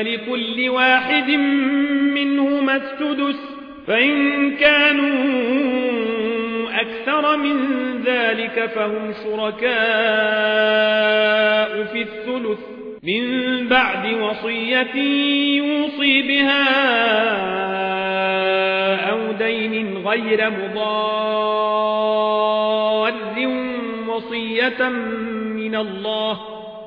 فلكل واحد منهما السدس فإن كانوا أكثر من ذلك فهم شركاء في الثلث. من بعد وصية يوصي بها أو دين غير مضار وصية من الله